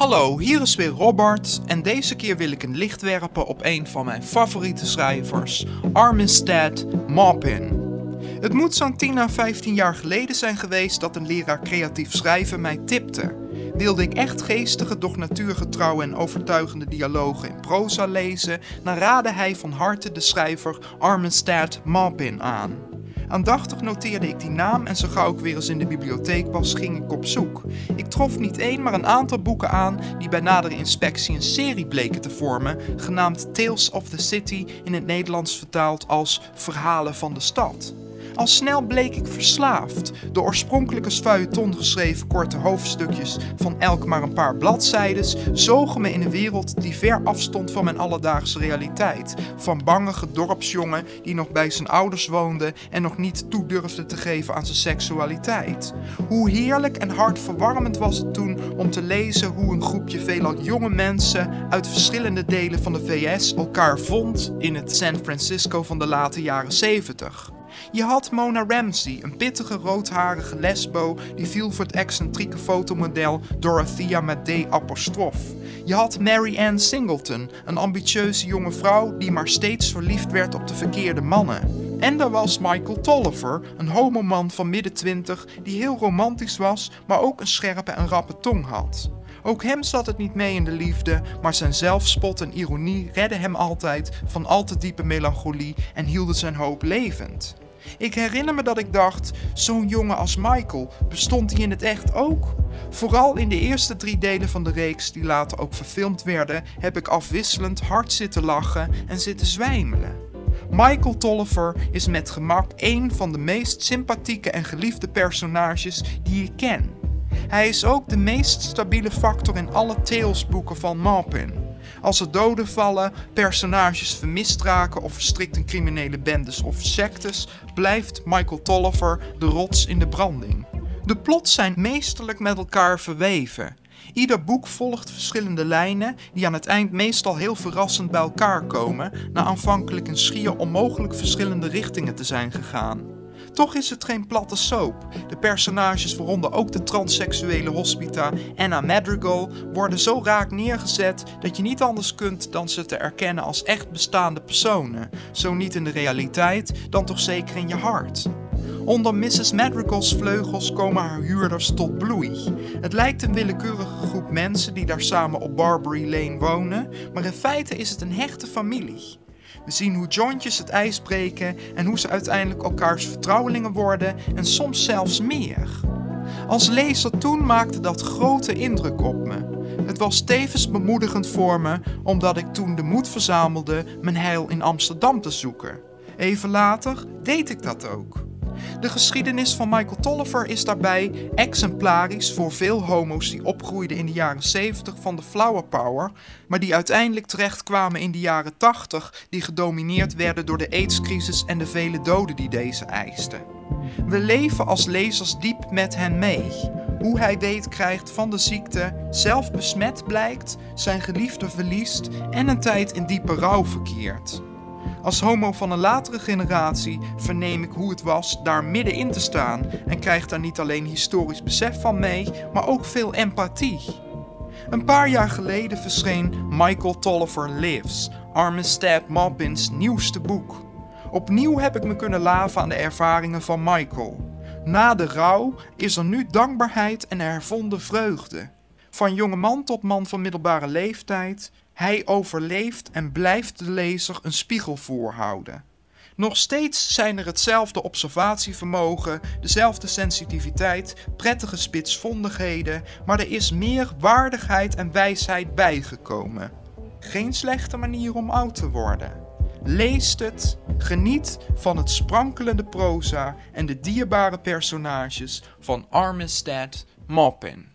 Hallo, hier is weer Robert en deze keer wil ik een licht werpen op een van mijn favoriete schrijvers, Armistead Maupin. Het moet zo'n 10 à 15 jaar geleden zijn geweest dat een leraar creatief schrijven mij tipte. Wilde ik echt geestige, doch natuurgetrouwe en overtuigende dialogen in proza lezen, dan raadde hij van harte de schrijver Armistead Maupin aan. Aandachtig noteerde ik die naam en zo gauw ik weer eens in de bibliotheek was, ging ik op zoek. Ik trof niet één, maar een aantal boeken aan die bij nadere inspectie een serie bleken te vormen, genaamd Tales of the City, in het Nederlands vertaald als Verhalen van de Stad. Al snel bleek ik verslaafd. De oorspronkelijke feuilleton geschreven korte hoofdstukjes van elk maar een paar bladzijden zogen me in een wereld die ver afstond van mijn alledaagse realiteit. Van bangige dorpsjongen die nog bij zijn ouders woonde en nog niet toe durfde te geven aan zijn seksualiteit. Hoe heerlijk en hartverwarmend was het toen om te lezen hoe een groepje veelal jonge mensen uit verschillende delen van de VS elkaar vond in het San Francisco van de late jaren 70. Je had Mona Ramsey, een pittige roodharige lesbo die viel voor het excentrieke fotomodel Dorothea met D apostrof. Je had Mary Ann Singleton, een ambitieuze jonge vrouw die maar steeds verliefd werd op de verkeerde mannen. En er was Michael Tolliver, een homoman van midden twintig die heel romantisch was, maar ook een scherpe en rappe tong had. Ook hem zat het niet mee in de liefde, maar zijn zelfspot en ironie redden hem altijd van al te diepe melancholie en hielden zijn hoop levend. Ik herinner me dat ik dacht: zo'n jongen als Michael, bestond hij in het echt ook? Vooral in de eerste drie delen van de reeks, die later ook verfilmd werden, heb ik afwisselend hard zitten lachen en zitten zwijmelen. Michael Tolliver is met gemak een van de meest sympathieke en geliefde personages die ik ken. Hij is ook de meest stabiele factor in alle Tales-boeken van Maupin. Als er doden vallen, personages vermist raken of verstrikt in criminele bendes of sectes, blijft Michael Tolliver de rots in de branding. De plots zijn meesterlijk met elkaar verweven. Ieder boek volgt verschillende lijnen die aan het eind meestal heel verrassend bij elkaar komen, na aanvankelijk in schier onmogelijk verschillende richtingen te zijn gegaan. Toch is het geen platte soap. De personages, waaronder ook de transseksuele hospita Anna Madrigal, worden zo raak neergezet dat je niet anders kunt dan ze te erkennen als echt bestaande personen. Zo niet in de realiteit, dan toch zeker in je hart. Onder Mrs. Madrigal's vleugels komen haar huurders tot bloei. Het lijkt een willekeurige groep mensen die daar samen op Barbary Lane wonen, maar in feite is het een hechte familie. We zien hoe jointjes het ijs breken en hoe ze uiteindelijk elkaars vertrouwelingen worden en soms zelfs meer. Als lezer toen maakte dat grote indruk op me. Het was tevens bemoedigend voor me, omdat ik toen de moed verzamelde mijn heil in Amsterdam te zoeken. Even later deed ik dat ook. De geschiedenis van Michael Tolliver is daarbij exemplarisch voor veel homo's die opgroeiden in de jaren 70 van de flower power, maar die uiteindelijk terechtkwamen in de jaren 80, die gedomineerd werden door de AIDS-crisis en de vele doden die deze eisten. We leven als lezers diep met hen mee. Hoe hij weet krijgt van de ziekte, zelf besmet blijkt, zijn geliefde verliest en een tijd in diepe rouw verkeert. Als homo van een latere generatie verneem ik hoe het was daar middenin te staan en krijg daar niet alleen historisch besef van mee, maar ook veel empathie. Een paar jaar geleden verscheen Michael Tolliver Lives, Armistead Maupin's nieuwste boek. Opnieuw heb ik me kunnen laven aan de ervaringen van Michael. Na de rouw is er nu dankbaarheid en hervonden vreugde. Van jonge man tot man van middelbare leeftijd, hij overleeft en blijft de lezer een spiegel voorhouden. Nog steeds zijn er hetzelfde observatievermogen, dezelfde sensitiviteit, prettige spitsvondigheden, maar er is meer waardigheid en wijsheid bijgekomen. Geen slechte manier om oud te worden. Leest het, geniet van het sprankelende proza en de dierbare personages van Armistead Maupin.